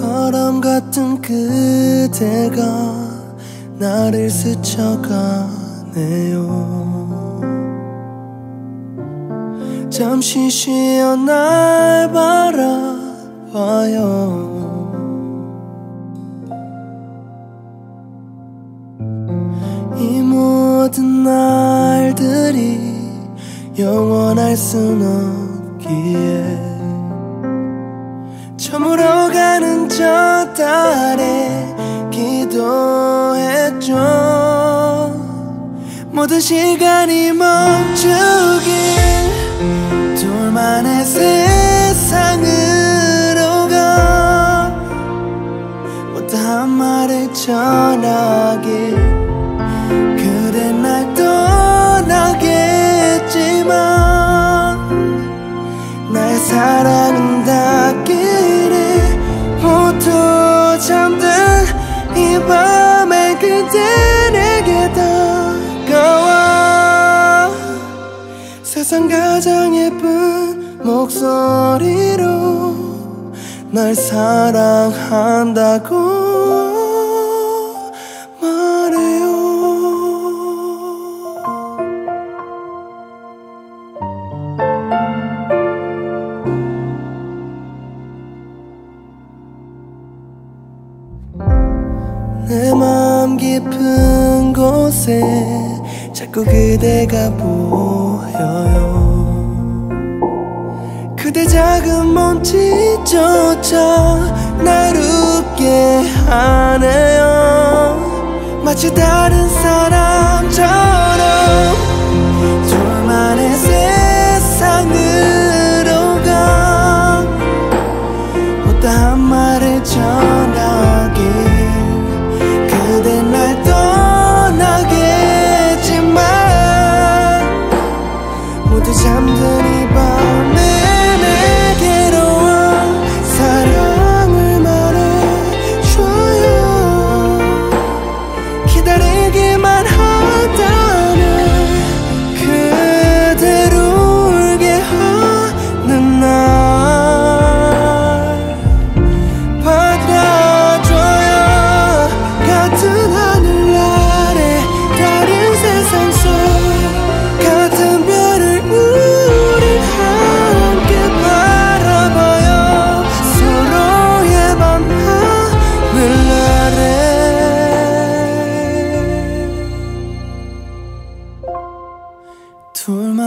바람 같은 그대가 나를 스쳐가네요. 잠시 쉬어 날 바라봐요 모든 날들이 영원할 순 없기에 저물어가는 저 달에 기도했죠. 모든 시간이 멈추길 둘만의 세상으로 가. 못한 말을 전하길 사랑은 닿기를 모두 잠든 이 밤에 그대 내게 다가와. 세상 가장 예쁜 목소리로 날 사랑한다고 내 마음 깊은 곳에 자꾸 그대가 보여요. 그대 작은 몸짓조차 날 웃게 하네요. 마치 다른 사람처럼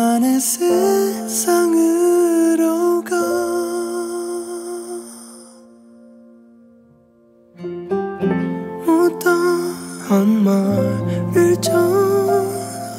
나만의 세상으로 가. 못다한 말을 전하기